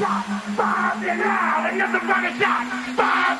shot, bombed and out. Another rocket shot, bombed